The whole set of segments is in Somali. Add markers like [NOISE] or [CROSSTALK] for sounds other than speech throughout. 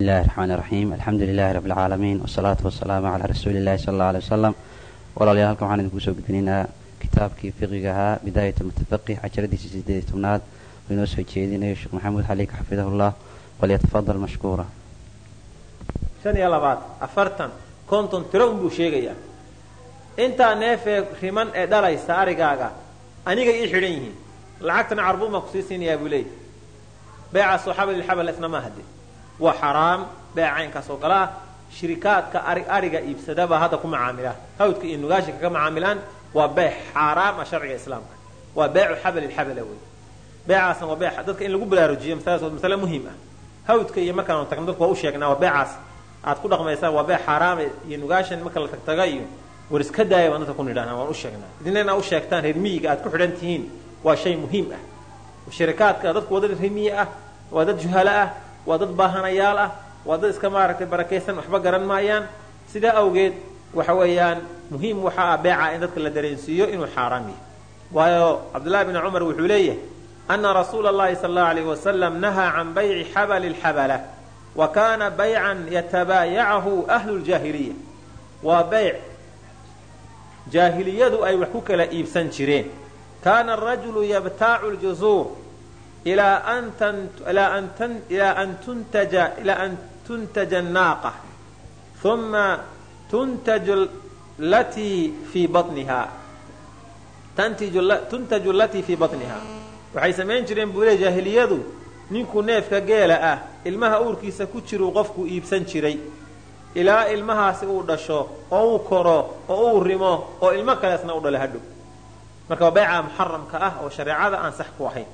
bismillahi raxmaani raxiim alxamdu lilahi rabbi alcaalamiin wasalaatu wasalaamu calaa rasuuli illahi sala alla alay wasalam walaalayaal halkan waxaan idinku soo gudbinaynaa kitaabkii fiqiga ahaa bidaayat almutafaqih cajaradiisii sideed iyo tobnaad. Oo inoo soo jeedinayo sheekh maxamuud xaliika xafidahullah walyatafadal mashkuura. Shan iyo labaad afartan konton tiro unbuu sheegayaa. Intaa neefee riman ee dhalaysa arigaaga aniga ii xidhan yihiin. Lacagtana carbuun baan ku sii siinayaa buu ma hade waa xaraam beec caynkaas oo kale ah shirikaadka ariga iibsadabaa hadda ku macaamila. Hawdka iyo nugaasha kaga macaamilaan waa beec xaaraam ah sharciga islaamka. Waa beecu xabalilxabala wey. Beecaasna waa bee dadka in lagu baraarujiyo masaladaas waa masale muhiim ah. Hawdka iyo markaan tagno dadku waa u sheegnaa waa beecaas. Aad ku dhaqmaysaan waa beec xaaraama iyo nugaashan marka la tagtaga iyo war iska daaya baan dadka ku nidhahnaa waan u sheegnaa. Idina inaa u sheegtaan reer miyiga aad ku xidhan tihiin waa shay muhiim ah. Shirikaadka dadku waa dad reer miyi ah waa dad juhalo ah waa dad baahanayaal ah. Waa dad iska maaragtay barakaysan waxba garan maayaan. Sidaa awgeed waxa weeyaan muhiim waxa ah beeca in dadka la dareensiiyo inuu xaaraam yahay. Waayo cabdullahi bni cumar wuxuu leeyahay ana rasuula allahi sala allahu alayh wasalam nahaa can bayci xabali lxabala wa kaana baycan yatabaayacahu ahlu ljaahiliya waa beyc jaahiliyadu ay wax ku kala iibsan jireen. Kaana arajulu yabtaacu ljuzuur ilaa an tuntaja annaaqa uma tuntaju latii fii baniha tuntaju latii fii batniha waxay samayn jireen buu jaahiliyadu. ninkuu neefka geela ah ilmaha uurkiisa ku jiruu qofku iibsan jiray. ilaa ilmahaasi uu dhasho oo uu koro oo uu rimo oo ilmo kaleesna u dhalo hadhow marka waa bayca muxaramka ah oo shareecada aan sax ku ahayn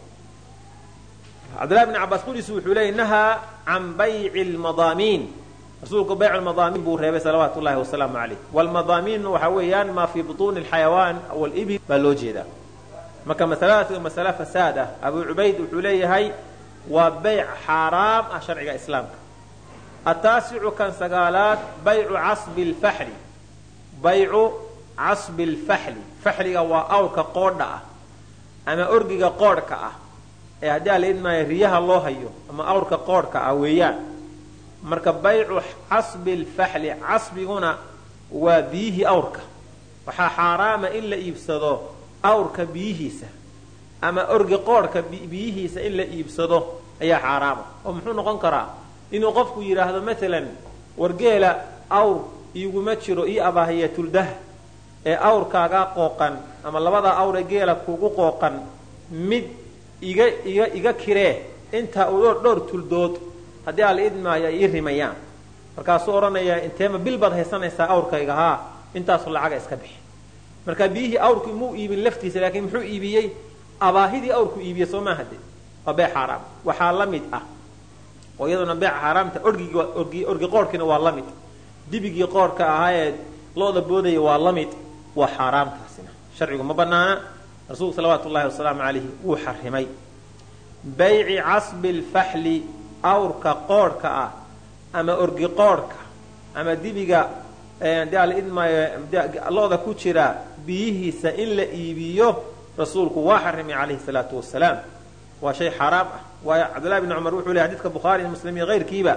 cabdillahi bni cabaas qudhiisu wuxuu leeyay nahaa can bayci lmadaamiin rasuulku baycu lmadaamiin buu reebay salawaatu ullahi wasalaamu calayh wlmadaamiin waxa weeyaan maa fii butuuni alxayawaan walibil baa loo jeedaa. Marka masaladaas masale fasaad ah abu cubayd wuxuu leeyahay waa bayc xaaraam ah sharciga islaamka. Ataasicu kan sagaalaad baycu casbi lfaxli baycu casbi lfaxli faxliga waa awrka qoodha ah ama orgiga qoodhka ah ee haddii la idmaayo riyaha loo hayo ama awrka qoodhka ah weeyaan marka baycu casbi lfaxli casbiguna waa biyihii awrka. Waxaa xaaraama in la iibsado awrka biyihiisa ama orgi qoodhka biyihiisa in la iibsado ayaa xaaraama. Oo muxuu noqon karaa inuu qofku yidhaahdo maalan wargeela awr iiguma jiro ii abaahiyatuldah ee awrkaagaa qooqan ama labadaa awre geela kugu qooqan mid iga iga iga kiree intaa u dhowr tuldood. Haddii aan la idmaayo ay ii rimayaan markaasuu odhanayaa inteema bil baad haysanaysaa awrkayga haa? Intaasu lacaga iska bixi. Marka biyihii awrku muu iibin laftiisa laakiin muxuu iibiyey? Abaahidii awrku iibiyey soo maaha de waa bee xaaraam. Waxaa la mid ah. Oo iyaduna beeca xaaraamta orgigi orgi qoorhkiina waa la mid. Dibigii qoorhka ahaa ee looda boodaya waa la mid. Waa xaaraamtaasina. Sharcigu ma banaana rasuulku salawaatu ullahi wasalaamu calayhi wuu xarimay. Bayci casbi lfaxli awrka qoorhka ah ama orgi qoorhka ama dibiga dee ala ku jira biyihiisa in la iibiyo rasuulku waa xarimay calayhi salaatu wasalaam waa shay xaaraam ah. Waayo cabdullahi bni cumar wuxuu ley xadidka bukhaari iyo muslim iyo hayrkiiba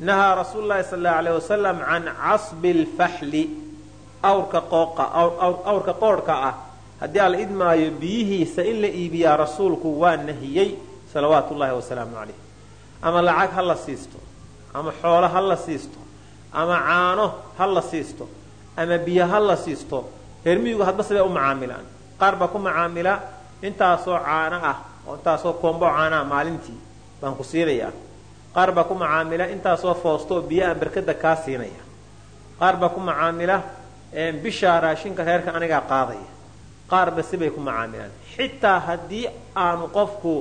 nahaa rasuulu llahi sala allahu alayh wasalam can casbi lfaxli awrka qoorhka ah haddii aan la idmaayo biyihiisa in la iibiyaa rasuulku waa nahiyey salawaatu ullahi wasalaamu calayh. Ama lacag ha la siisto ama xoolo ha la siisto ama caano ha la siisto ama biyo ha la siisto reermiyigu hadba sibay u macaamilaan. Qaar baa ku macaamila intaasoo caano ah oo intaasoo koombo caanaa maalintii baan ku siinayaa. Qaar baa ku macaamila intaasoo foostooo biyo aan berkada kaa siinaya. Qaar baa ku macaamila bishaa raashinka reerka anigaa qaadaya qaarba sibay ku macaamilaan. Xitaa haddii aanu qofku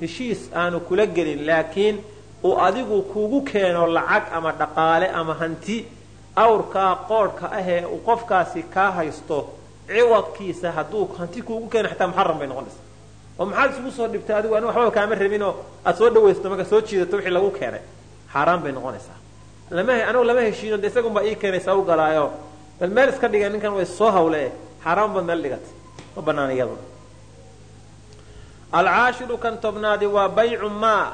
heshiis aanu kula gelin laakiin uu adigu kugu keeno lacag ama dhaqaale ama hanti awrkaa qoodhka ahee uu qofkaasi kaa haysto ciwadkiisa hadduu hanti kuugu keeno xataa muxaram bay noqonaysaa oo maxaad isugu soo dhibtay adigu ani waxbaba kaama rabinoo aad soo dhawaysato marka soo jiidato wixii lagu keenay. Xaaraan bay noqonaysaa. Lama anigu lama heshiino de isagunbaa ii keenaysa u galaayo. Bal meel iska dhigeen ninkan way soo hawle xaaraan baad meel dhigatay ma banaan iyaduna alcaashiru kan tobnaadi waa baycu maa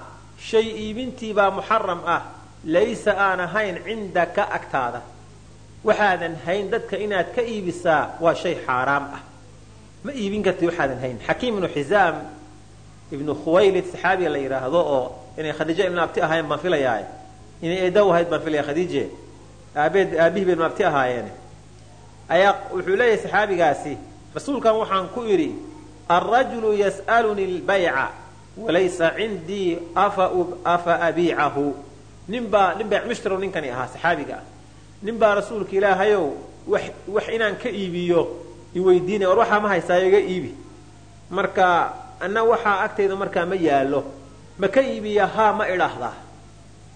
shay iibintiibaa muxaram ah laysa aan ahayn cindaka agtaada waxaadan hayn dadka inaad ka iibisaa waa shay xaaraam ah ma iibin karti waxaadan hayn xakiim ibnu xisaam ibnu khuwaylid saxaabiga la yidhaahdo oo inay khadiijo ibnu abti ahaayeen baan filayaa inay eedaw ahayd baan filaya khadiije aabeed aabihii bay abti ahaayeen ayaa wuxuu leeyahay saxaabigaasi rasuulkan waxaan ku idhi alrajulu yas'aluni lbayca walaysa cindii afa abiicahu. Ninbaa nin bayc mushtarow ninkani ahaa saxaabiga. Ah nin baa rasuulka ilaahayow wax inaan ka iibiyo iweydiinaya war waxaa ma haysaayo iga iibi. Marka anna waxaa agtayda markaa ma yaallo ma ka iibiya haa ma idhaahdaa.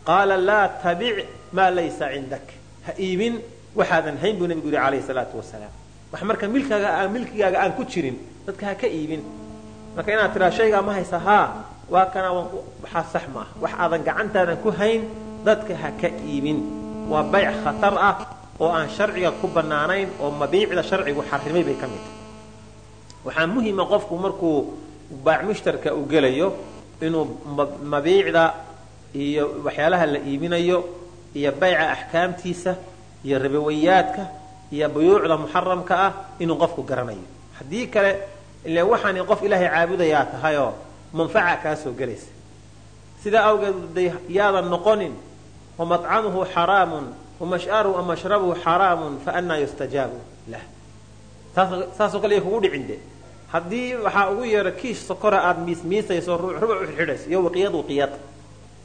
Qaala laa tabic maa laysa cindak ha iibin waxaadan hayn buu nebigu yihi calayhi salaatu wasalaam. Wax marka milkigaaga aan ku jirin dadka ha ka iibin. Marka inaad tiraa shaygaa ma haysa haa waa kana waxaa sax maaha wax aadan gacantaadan ku hayn dadka ha ka iibin. Waa bayc khatar ah oo aan sharciga ku bannaanayn oo mabiicda sharcigu xarimay bay ka mid tahay. Waxaa muhima qofku markuu baac mushtarka uu gelayo inuu mabiicda iyo waxyaalaha la iibinayo iyo bayca axkaamtiisa iyo ribawayaadka iyo buyuucda muxaramka ah inuu qofku garanayo. Haddii kale ile waxaani qof ilaahay caabudayaa tahayoo manfaca kaa gelaysa. Sidaa awgeed yaadan noqonin wamaccamuhu xaraamun wamash'aruhu mashrabuhu xaraamun faannaa yustajaabu lah. Saasoo kale kugu dhicin de. Haddii waxaa ugu yeera kiish sokora aada miismiisayso rubuc u iyo waqiyad waqiyad.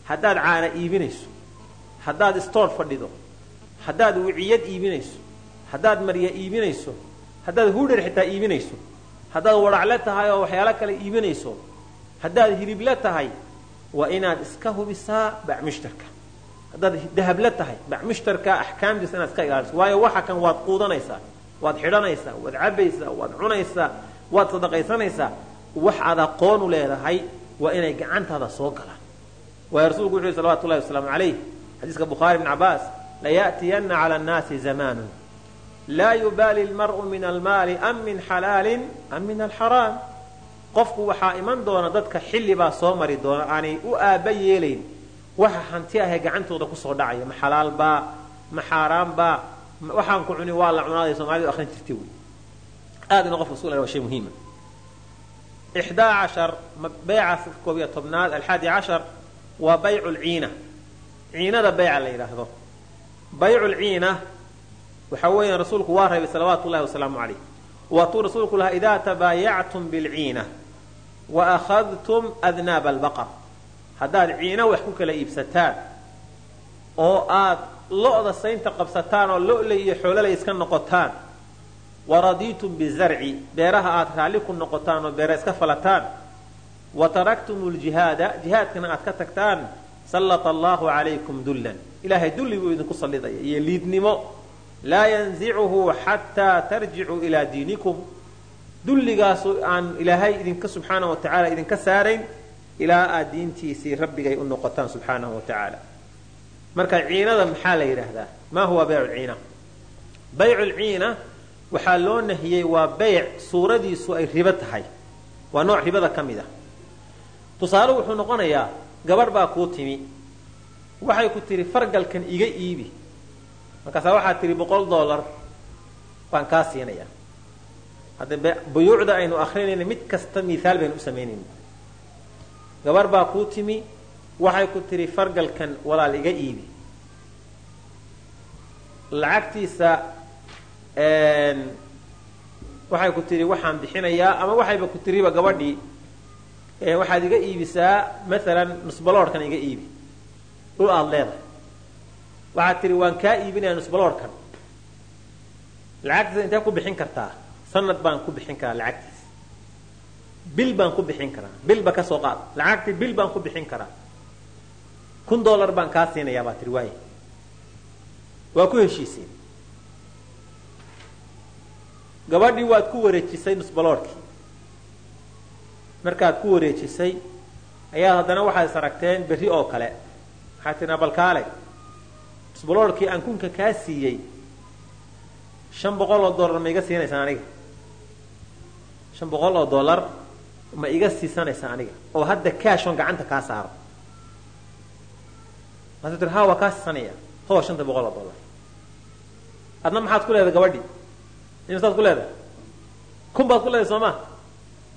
Haddaad caana iibinayso haddaad stoor fadhido haddaad wiciyad iibinayso haddaad marya iibinayso haddaad hudher xitaa iibinayso haddaad wadhacle tahay oo waxyaalo kale iibinayso haddaad hilible tahay waa inaad iska hubisaa bacmushtarka haddaad dahable tahay bacmushtarka axkaamtiisa inaad iska ilaaliso. Waayo waxa kan waad quudanaysaa waad xidhanaysaa waad cabaysaa waad cunaysaa waad sadaqaysanaysaa wax aad aqoonu leedahay waa inay gacantaada soo galaan. Waayo rasuulku wuxu yhi salawatu wasalaamu calayh xadiiska bukhaari ibn cabaas laya'tiyanna cala annaasi zamaanun laa yubaali lmar'u min almaali am min xalaalin am min alxaraam qofku waxaa iman doona dadka xilli baa soo mari doona waxa hanti ahee gacantooda ku soo dhacaya ma xalaalbaa ma xaaraanbaa waxaan ku cuni waa la cunaaday soomalidu akhrin jirtay wey aad ina qofka isku waa shay muhiima ixdaa cashar beyca koob iyo tobnaad alxaadi cashar waa baycu lciina ciinada beyca la yidhaahdo baycu lciina waxa weeyaan rasuulku waa reebay salawaatu ullahi wasalaamu calayh. Waatuu rasuulku lahaa idaa tabaayactum bilciina wa akhadtum adnaaba albaqar. Haddaad ciina wax ku kala iibsataan oo aad lo-da saynta qabsataan oo lo-ley iyo xoololey iska noqotaan waradiitum bizarci beeraha aad raalli ku noqotaan oo beera iska falataan wa taraktum ljihaada jihaadkana aad ka tagtaan sallata allahu calaykum dullan ilaahay dulli buu idinku sallidaya iyo liidnimo. Laa yanzicuhu xataa tarjicuu ilaa diinikum. Dulligaasu aan ilaahay idinka subxaana wa idinka saarayn ilaa aad diintiisii rabbigay u noqotaan subxaanahu wa tacaala. Marka ciinada maxaa la yidhaahdaa? Maa huwa baycu lciina? Waxaa loo nahiyey waa beyc suuradiisu ay ribo tahay. Waa nooc ribada ka mid a tusaale wuxuu noqonayaa gabadh baa kuu timi waxay ku tihi fargalkan iga iibi. Markaasaa waxaad tihi boqol dollar baan kaa siinayaa. Hadda buyuucda aynu akrinayna mid kasta miaal baynu u samaynayna gabarh baa kuu timi waxay ku tihi fargalkan walaal iga iibi. Lacagtiisa waxay ku tihi waxaan bixinayaa ama waxayba ku tiriba gabadhii waxaad iga iibisaa maalan nusbaloorhkan iga iibi dhul aada leedahay. Waxaad tihi waan kaa iibinaya nusbaloorhkan lacagtiisa intee ku bixin kartaa? Sanad baan ku bixin karaa lacagtiisa. Bil baan ku bixin karaa. Bilba ka soo qaad. Lacagtii bil baan ku bixin karaa. Kun dollar baan kaa siinayaa baa tihi waaya waa ku heshiiseen. Gabadhii waad ku wareejisay nusbaloorhkii markaad ku wareejisay ayaad haddana waxaad is aragteen berri oo kale waxaad tihi balkaale. Nusbaloorhkii aan kunka kaa siiyey shan boqol oo dollar ma iga siinaysaa aniga. Shan boqol oo dollar ma iga siisanaysaa aniga. Oo hadda kaashon gacanta kaa saaro. Maasuu tiri ha waa kaa siisanaya hoo shanta boqol oo dollar. Adna maxaad ku leedahay gabadhii? Imisaad ku leedahay? Kun baad ku leedahay soo maa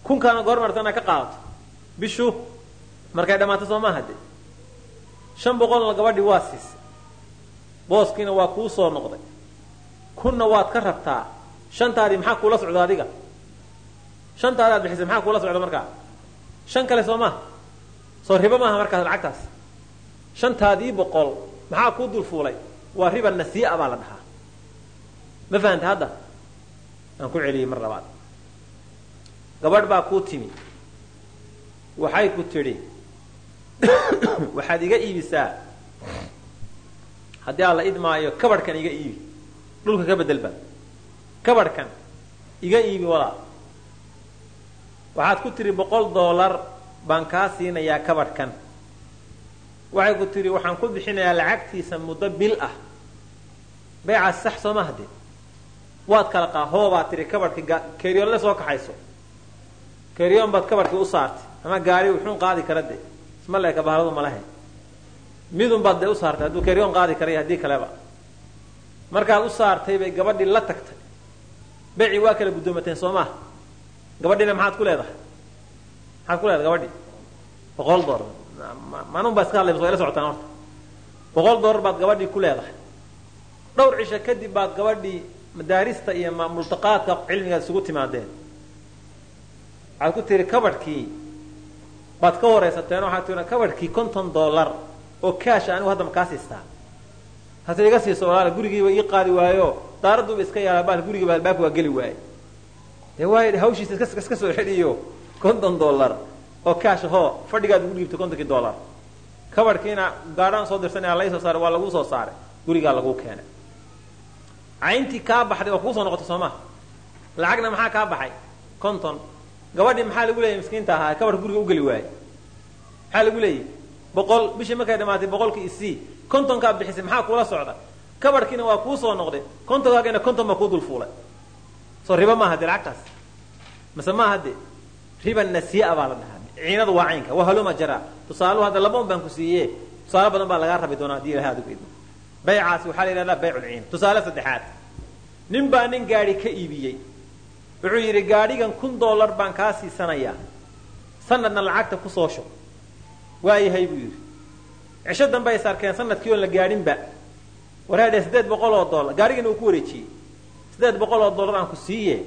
kunkaana goor marta ka qaadato. Bishu markay dhammaato soo maaha de shan boqolna gabadhii waa siisay. Booskiina waa kuu soo noqday. Kunna waad ka rabtaa shantaadii maxaa kuula socda adiga? Shantaadi aad bixisay maxaa kuula socda markaa? Shan kale soo maaha soo ribo maaha markaas lacagtaas. Shantaadii boqol maxaa kuu dul fuulay? Waa riba nasii'a baa la dhahaa. Ma fahanta hadda? Aan ku celiyey mar labaad. Gabadh baa kuu timi. Waxay ku tidhi [COUGHS] waxaad iga iibisaa. Haddii aan la idmaayo kabadhkan iga iibi. Dhulka ka bedelba kabadhkan iga iibi walaal waxaad ku tidhi boqol dollar baan kaa siinayaa kabadhkan waxay ku tidhi waxaan ku bixinayaa lacagtiisa muddo bil ah. Baycaas sax soo ma hadde waad kala qaa hoobaad tidhi kabadhki keryoonle soo kaxayso. Keryoon baad kabadhkii u saartay ama gaari wuxuun qaadi kara de isma leeka bahaladu malahe midun baad dee u saartay hadduu keryoon qaadi karaya haddii kaleba. Markaad u saartay bay gabadhii la tagtay. Becii waa kala guddoomateen soo maha gabadhiina maxaad ku leedahay? Maxaad ku leedahay gabadhii? Boqol dollar manun baa iska hadlaysa ila socotaan horta. Boqol dollar baad gabadhii ku leedahay. Dhowr cisho kadib baad gabadhii madaarista iyo multaqaadka cilmigaad isugu timaadeen. Waxaad ku tihi kabadhkii baad ka waraysateen waxaad tii kabadhkii konton dollar oo kaash anigu hadda ma kaa siistaa? Hase iga siiso walaala gurigiiba ii qaadi waayo daaradduuba iska yaalla baal gurigiiba albaabka waa geli waaye dee waay hawshiisa iska soo xidhiyo konton dollar oo kaash hoo fadhigaad ugu dhiibtay kontonkii dollar. Kabadhkiina gaadhaan soo dirsanaya lay soo saaray waa laguu soo saaray gurigaa laguu keenay. Cayntii kaa baxday waa kuu soo noqotay soo maha lacagna maxaa kaa baxay? Konton gabadhii maxaa lagu leeyahy miskiinta ahaa? Kabadhka guriga u geli waaye maxaa lagu leeyahy boqol bishii markay dhamaatay boqolkii isii kontonkaa bixisay maxaa kuula socda? Kabadhkiina waa kuu soo noqday. Kontonkaagana konton baa kuu dul fuulay. Soo riba maaha de lacagtaas. Mase maaha de riba nasiia baa la dhahaa. Ciinadu waa caynka. Waa haloma jaraa. Tusaaluhu hadda laba baan ku siiye tusaale badan baa lagaa rabi doonaa haddii ilahay adigu idmo. Baycaasi waxaa la yidhahdaa bayculciin tusaale saddexaad. Nin baa nin gaadhi ka iibiyey wuxuu yidhi gaadhigan kun dollar baan kaa siisanayaa. Sanadna lacagta ku soo shub. Waayahay buu yidhi. Cisho dambe ay sarkeen sannadkii oon la gaadhinba waraadhe siddeed boqol oo dollar. Gaadhigina uu ku wareejiyey. Siddeed boqol oo dollar aan ku siiye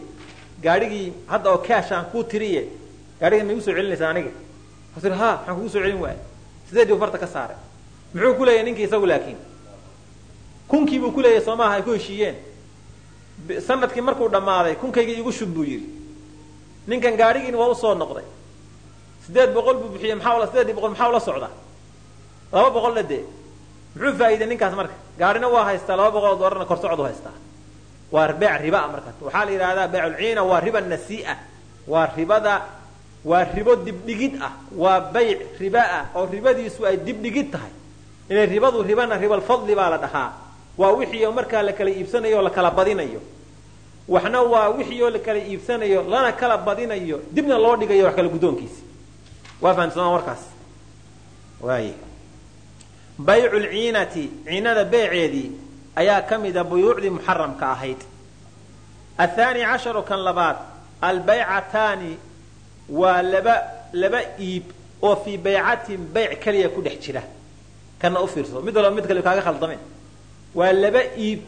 gaadhigii hadda oo kaash aan kuu tiriye gaadhigan ma igu soo celinaysaa aniga? Tihi ha maxaan kugu soo celin waaya sideedii u farta ka saaray muxuu ku leeyahy ninkii isagu laakiin? Kunkii buu ku leeyahy soo maaha ay ku heshiiyeen sannadkii markuu dhammaaday kunkaygii igu shub buu yidhi. Ninkan gaadhigiina waa u soo noqday. Siddeed boqol buu bixiyey maxaa sideedii boqol maxaa ula socda? Laba boqolla dee. Muxuu faa'iiday ninkaas marka? Gaadhina waa haystaa laba boqol oo dollarna korsocod u haystaa. Waa beec ribaa marka. Waxaa la yidhahdaa beeculciina waa riba nasii'a. Waa ribada waa ribo dibdhigid ah. Waa bayc riba ah oo ribadiisu ay dibdhigid tahay. Inay ribadu ribana ribalfadli baa la dhahaa waa wixii oo markaa la kala iibsanayo o la kala badinayo. Waxna waa wixii oo la kala iibsanayo lana kala badinayo dibna loo dhigayo wax kala guddoonkiisi waa fahamsamaa warkaas? Waay baycu lciinati ciinada beeceedii ayaa ka mida buyuucdii muxaramka ahayd. Athaani casharu kan labaad albaycataani waa laba laba iib oo fii baycatin bayc keliya ku dhex jira. Kana u fiirso. Mid walba mid kale kaaga khaldame waa laba iib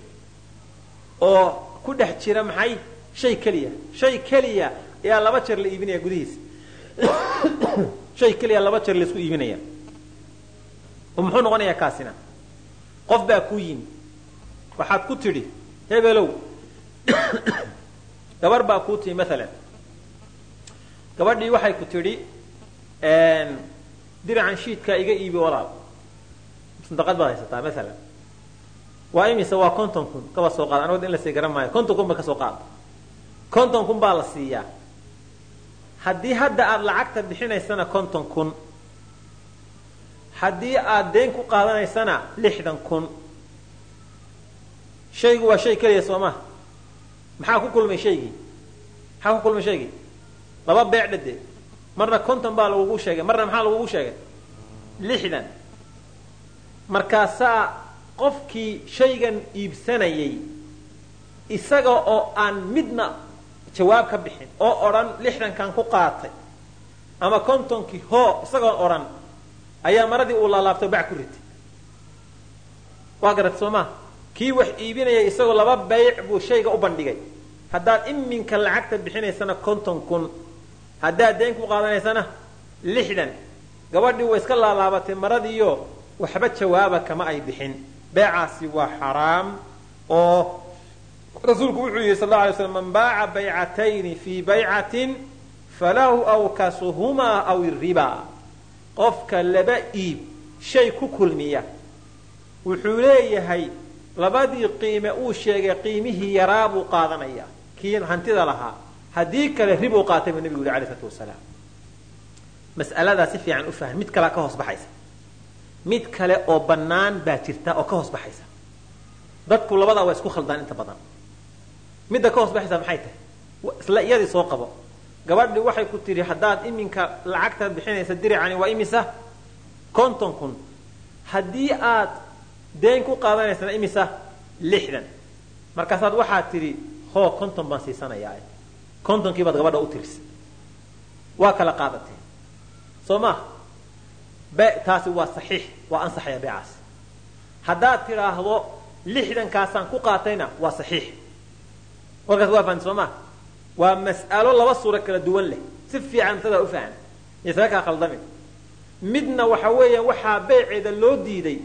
oo ku dhex jira maxay? Shay keliya. Shay keliya ayaa laba jeer la iibinaya gudihiisa [COUGHS] shay keliya laba jeer la isku iibinaya. Oo muxuu noqonayaa kaasina? Qof baa ku yimi waxaad ku tidhi hebelow [COUGHS] gabar baa kuu timi maalan gabadhii waxay ku tidhi diracan shiidkaa iga iibi walaal. Sandaqad baad haysataa maalan waa imise waa konton kun? Kaba soo qaada anigod in la sii garan maayo konton kun ba ka soo qaada konton kun baa la siiyaa. Haddii hadda aada lacagta bixinaysana konton kun. Haddii aada deen ku qaadanaysana lixdan kun. Shaygu waa shay keliya soo maha maxaa ku kulmay shaygii? Maxaa ku kulmay shaygii? Laba beec dhade marna konton baa lagugu sheegay. Marna maxaa lagugu sheegay? Lixdan. Markaasaa qofkii shaygan iibsanayay isaga oo aan midna jawaab ka bixin oo odhan lixdankan ku qaatay ama kontonkii hoo isagoon odhan ayaa maradii uu laalaabto bac ku ritay. Waa garat soo maa kii wax iibinaya isagoo laba bayc buu shayga u bandhigay. Haddaad iminka lacagta bixinaysana konton kun haddaad deen ku qaadanaysana lixdan gabadhii way iska laalaabatay maradiiyo waxba jawaaba kama ay bixin beecaasi waa xaraam oo rasuulku wuxuu yihi sal la alay slam man baaca baycatayni fii baycatin falahu awkasuhumaa aw iribaa qofka laba iib shay ku kulmiya wuxuu leeyahay labadii qiime uu sheegay qiimihii yaraa buu qaadanaya. Kii hantida lahaa haddii kale ribuu qaatay buu nebigu yuri alay slatu wasalaam. Mas'aladaa si fiican u fahan mid kalea ka hoos baxaysa mid kale oo bannaan baa jirta oo ka hoos baxaysa. Dadku labadaa waa isku khaldaan inta badan. Midda ka hoos baxaysa maxay tahay? Isla iyadii soo qabo. Gabadhii waxay ku tidhi haddaad iminka lacagtaad bixinaysa diricani waa imisa? Konton kun. Haddii aad deen ku qaadanaysana imisa lixdan. Markaasaad waxaad tidhi hoo konton baan siisanayaa kontonkii baad gabadha u tirisay waa kala qaadatee. Soo maa taasi waa saxiix waa ansaxaya beecaas haddaad tidhaahdo lixdankaasaan ku qaatayna waa saxiix. Warkaas waa fahanti soo maa waa mas'alo laba suuro kala duwan leh. Si fiican masadaa u fahan isaga kaa khaldamin midna waxa weeyaan waxaa beeceeda loo diiday.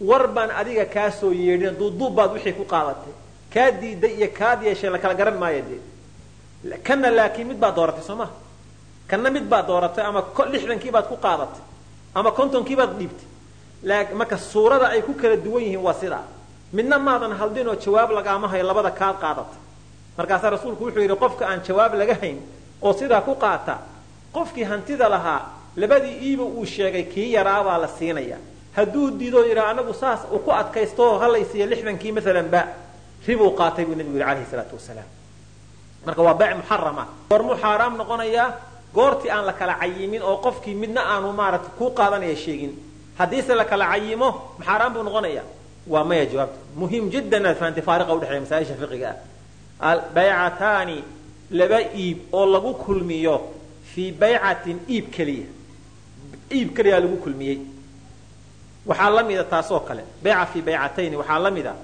War baan adiga kaa soo yeedhin duuduub baad wixii ku qaadatay. Kaa diiday iyo kaad yeeshay la kala garan maayo dee. Kanna laakiin mid baad dooratay soo maha kanna mid baad dooratay ama lixdankii baad ku qaadatay ama kontonkii baad dhiibtay marka suurada ay ku kala duwan yihiin waa sidaa midna maadan haldin oo jawaab lagaama hayo labada kaad qaadatay markaasaa rasuulku wuxuu yidhi qofka aan jawaab laga hayn oo sidaa ku qaata qofkii hantida lahaa labadii iiba uu sheegay kii yaraabaa la siinaya hadduu diidoo yidhaa anagu saas uu ku adkaysto halaysiiya lixdankii maalan ba. Ribuu qaatay buu nebigu yidhi alayhi salaatu wasalaam. Marka waa beyc muxarama goormuu xaaraam noqonayaa goortii aan la kala cayimin oo qofkii midna aanu maarata kuu qaadanaya sheegin. Haddiise la kala cayimo maxaaraan buu noqonaya waa maya jawaabta. Muhiim jiddan aad fahamtay faariqa udhexeeya masaa-isha fiqiga ah. Baycataani laba iib oo lagu kulmiyo fii baycatin iib keliya. Iib keliyaa lagu kulmiyey. Waxaa la mida taasoo kale. Bayca fii baycatayni waxaa la mida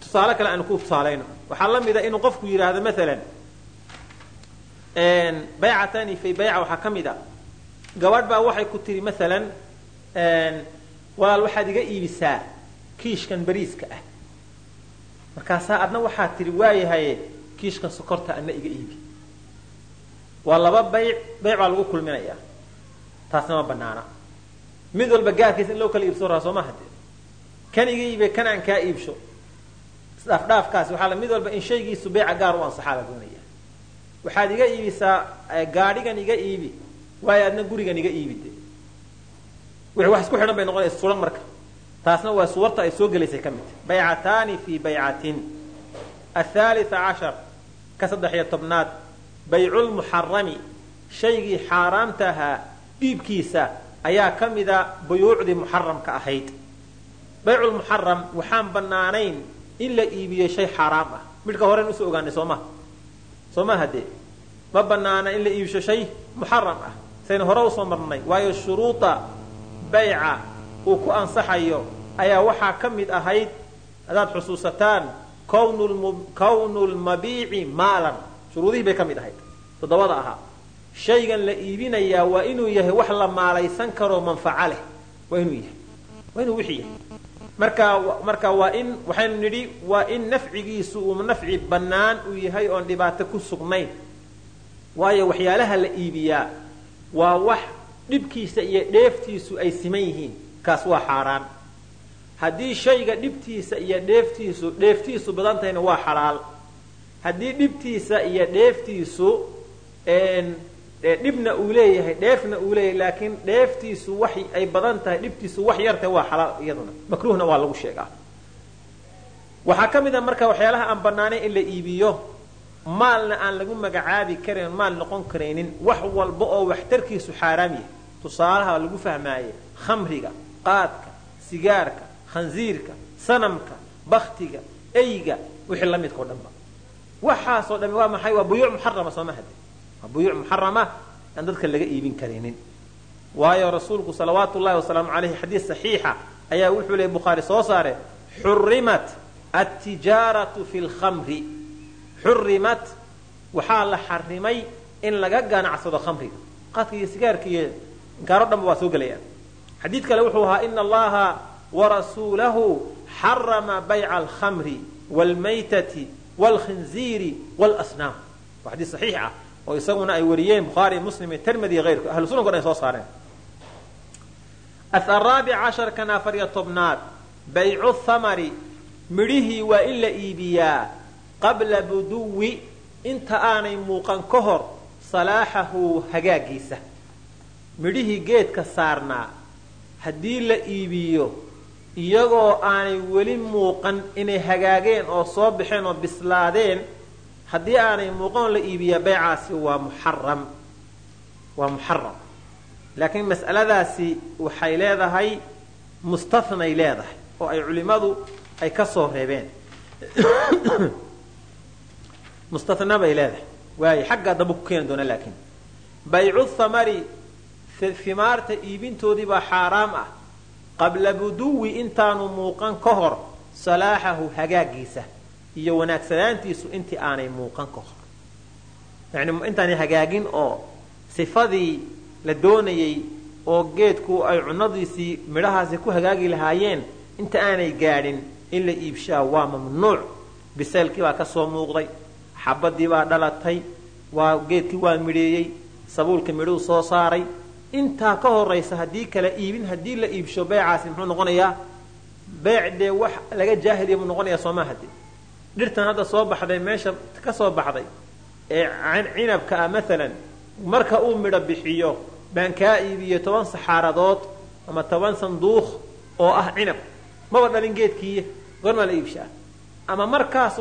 tusaale kale aanu ku tusaalayno. Waxaa la mida inuu qofku yidhaahdo maalan baycatani fii bayca waxaa ka mid a. Gabadh baa waxay ku tihi maalan walaal waxaad iga iibisaa kiishkan bariiska ah. Markaasaa adna waxaad tihi waayahaye kiishkan sokorta adna iga iibi. Waa laba bayc bayc baa lagu kulminayaa taasna ma banaana mid walba gaarkiisa in loo kala iibso raa soo dee kan iga iibe kan aan kaa iibsho. Isdhaafdhaafkaasi waxaa mid walba in shaygiisu beyca gaar u ansaxaa la doonaya waxaad iga iibisaa gaadhigan iga iibi waayo adna gurigan iga iibi de wixii wax isku xidhan bay noqonaysa suran marka. Taasna waa suwarta ay soo gelaysay ka mid. Baycataani fii baycatin athalitha cashar ka saddex iyo tobnaad. Bayculmuxarami shaygii xaaraamta ahaa dhiibkiisa ayaa ka mida buyuucdii muxaramka ahayd. Bayculmuxaram waxaan banaanayn in la iibiyo shay xaaraam ah. Midhka horen u soo ogaanay soo maha soo maha dee ma banaana in la iibisho shay muxaram ah. Saynu hore u soo marnay. Waayo shuruuda bayca uu ku ansaxayo ayaa waxaa ka mid ahayd haddaad xusuusataan kawnu lmabiici maalan. Shuruudihii bay ka mid ahayd. Toddobada ahaa. Shaygan la iibinayaa waa inuu yahay wax la maalaysan karoo manfaco leh. Waa inuu yahay. Waa inuu wixii yahay marka marka waa in waxaynu nidhi waa in nafcigiisu uu nafci bannaan uu yahay oon dhibaato ku sugnayn. Waayo waxyaalaha la iibiyaa waa wax dhibkiisa iyo dheeftiisu ay siman yihiin. Kaas waa xaaraan. Haddii shayga dhibtiisa iyo dheeftiisu dheeftiisu badan tahayna waa xalaal. Haddii dhibtiisa iyo dheeftiisu dhibna uu leeyahay dheefna uu leeyahay laakiin dheeftiisu wax ay badan tahay dhibtiisu wax yartahay waa xalaal iyaduna. Makruuhna waa lagu sheegaa. Waxaa ka mid a marka waxyaalaha aan banaanayn in la iibiyo maalna aan lagu magacaabi karin maal noqon karaynin wax walba oo waxtarkiisu xaaraam yahay. Tusaalaha lagu fahmaaye khamriga qaadka sigaarka khansiirka sanamka baktiga eyga wixii la midkao dhanba waxaasoo dhami waa maxay? Waa buyuuc muxarama sooma hade buyuuc muxarama aan dadka laga iibin karinin. Waayo rasuulku salawaatu ullahi wasalaamu calayhi xadiis saxiixa ayaa wuxuu leey bukhaari soo saare xurimat altijaaratu fi lkhamri xurimat waxaa la xarimay in laga ganacsado khamriga. Qaadka iyo sigaarka iyo inkaaro dhanba waa soo gelayaan. Xadiid kale wuxuu ahaa ina allaha warasuulahu xarama bayca alkhamri waalmaytati waalkhinziiri wاlasnaam waa xadiis saxiix ah oo isaguna ay wariyeen bukhaari muslim iyo tirmidi iyo ahlu sunanka o dhan ay soo saareen. Araabic cashar kan afar iyo tobnaad baycu thamari. Midhihii waa in la iibiyaa qabla buduwi. Inta aanay muuqan ka hor salaaxahu hagaagiisa. Midhihii geedka saarnaa. Haddii la iibiyo iyagoo aanay weli muuqan inay hagaageen oo soo baxeen oo bislaadeen haddii aanay muuqan la iibiyaa baycaasi waa muxaram waa muxaram laakiin mas'aladaasi waxay leedahay mustathnay leedahay oo ay culimmadu ay ka soo reebeen. [COUGHS] Mustathna bay leedahay. Waayo xaggaa dambe ku keeni doona laakiin. Baycu thamari fimaarta iibintoodii baa xaaraam ah. Qabla buduwi intaanu muuqan ka hor salaaxahu hagaagiisa iyo wanaagsanaantiisu intii aanay muuqan ka hor yani intaanay hagaagin oo sifadii la doonayay oo geedku ay cunadiisii midhahaasi ku hagaagi lahaayeen inta aanay gaadhin in la iibshaa waa mamnuuc. Biseelkii baa ka soo muuqday xabadii baa dhalatay waa geedkii waa midheeyey sabuulka midhuu soo saaray. Intaa ka horaysa haddii kala iibin haddii la iibsho beecaasi muxuu noqonayaa beec dee wax laga jaahiliya buu noqonayaa sooma hade dhirtan hadda soo baxday meesha ka soo baxday ee cinabka ah maalan marka uu midho bixiyo baan kaa iibiyo toban saxaaradood ama toban sanduuq oo ah cinab maba dhalin geedkiiya gormaa la iibshaa. Ama markaas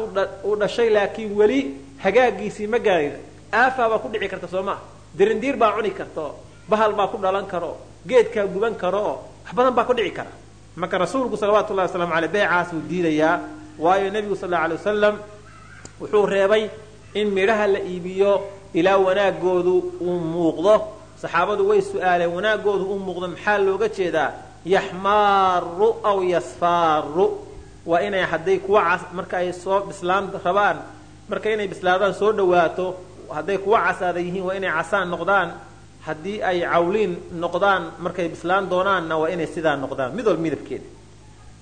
uu dhashay laakiin weli hagaagiisii ma gaarin aafaa baa ku dhici karta soo maa dirindiir baa cuni kartaoo bahal baa ku dhalan karo geedkaa guban karo oo wax badan baa ku dhici kara. Marka rasuulku salawaatu llahi waslamu aleyh beecaas uu diidayaa waayo nebigu sal alla alay wasalam wuxuu reebay in midhaha la iibiyo ilaa wanaagoodu uu muuqdo. Saxaabadu way su'aaleen wanaagoodu uu muuqdo maxaa looga jeedaa? Yaxmaaru aw yasfaaru. Waa inay hadday kuwa cas marka ay soo bislaan rabaan marka inay bislaadaan soo dhawaato hadday kuwa casaada yihiin waa inay casaan noqdaan. Haddii ay cawliin noqdaan markay bislaan doonaanna waa inay sidaa noqdaan. Mid walba midabkeeda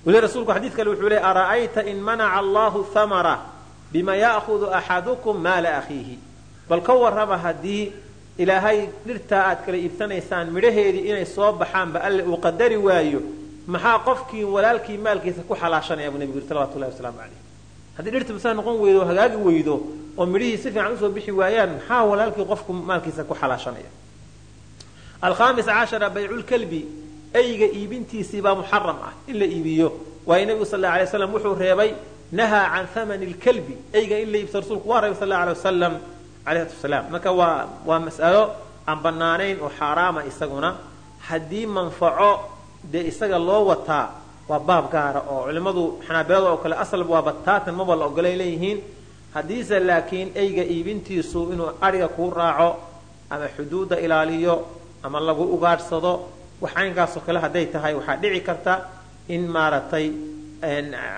weli rasuulku xadiid kale wuxuu le ara'ayta in manaca allahu hamara bima ya'hudu axadukum maala akhiihi? Bal ka warraba haddii ilaahay dhirtaa aad kala iibsanaysaan midhaheedii inay soo baxaanba alle uu qadari waayo maxaa qofkii walaalkii maalkiisa ku xalaashanaya buu nebigu yiri salawatu llahi wasalaamu calayh. Haddii dhirta bisaa noqon weydo oo hagaagi weydo oo midhihii si fiican u soo bixi waayaan maxaa walaalkii qofku maalkiisa ku xalaashanaya? Alkhamis cashara bayculkalbi eyga iibintiisii baa muxaram ah in la iibiyo. Waayo nebigu sal alay slam wuxuu reebay nahaa can hamani lkalbi. Eyga in la iibso rasuulku waa reebay sal alay wasalam alayh salaam marka waa waa mas'alo aan bannaanayn oo xaaraama isaguna. Haddii manfaco dee isaga loo wataa waa baab gaara oo culimmadu xanaabilada oo kale asalba waa bataatan maba la ogolay leeyihiin. Haddiise laakiin eyga iibintiisu inuu adhiga kuu raaco ama xuduudda ilaaliyo ama lagu ugaadhsado wax caynkaasoo kale hadday tahay waxaa dhici karta in maaragtay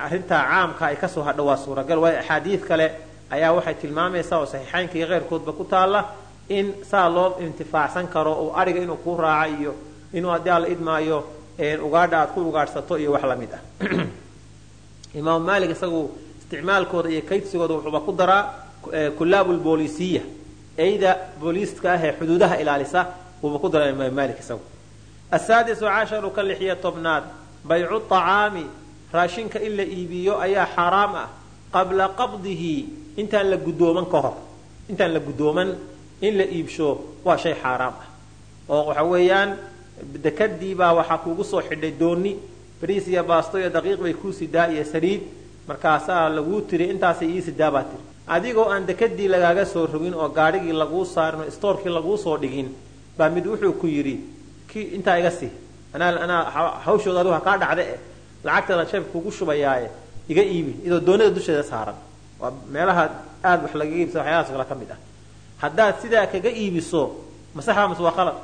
arrintaa caamka ay ka soo hadho waa suuragal. Waayo axaadiid kale ayaa waxay tilmaamaysaa oo saxiixaynka iyo keyrkoodba ku taalla in saa loo intifaacsan karo oo adhiga inuu kuu raaco iyo inuu haddii alla idmaayo ugaadha aad ku ugaadhsato iyo wax la mid ah. [CLEARS THROAT] Imaamu maalik isagu isticmaalkooda iyo kaydsigooda wuxuuba ku daraa kulaab lboolisiya eyda booliiska ah ee xuduudaha ilaalisa wuuba ku daraa imaam maalik isagu asaadisu casharu ka lixiyo tobnaad baycu acaami raashinka in la iibiyo ayaa xaaraam ah qabla qabdihi intaan la guddooman ka hor intaan la guddooman in la iibsho waa shay xaaraam ah oo waxa weeyaan dekadii baa waxaa kuugu soo xidhay dooni bariis iyo baasto iyo daqiiq bay kuu sidaa iyo saliid markaasaa laguu tiri intaasay ii sidaa baa tiri adigoo aan dekadii lagaaga soo rogin oo gaadhigii laguu saarin oo stoorkii laguu soo dhigin baa mid wuxuu ku yidhi ki intaa iga sii. Anaa anaa hawshooda adigu ha kaa dhacda eh. Lacagtaada jeebka kugu shubayaaye iga iibi. Idoo doonada dusheeda saaran. Waa meelaha aada wax lagaga iibsa waxyaalahaas kale ka mid ah. Haddaad sidaa kaga iibiso masaxba mase waa khalad?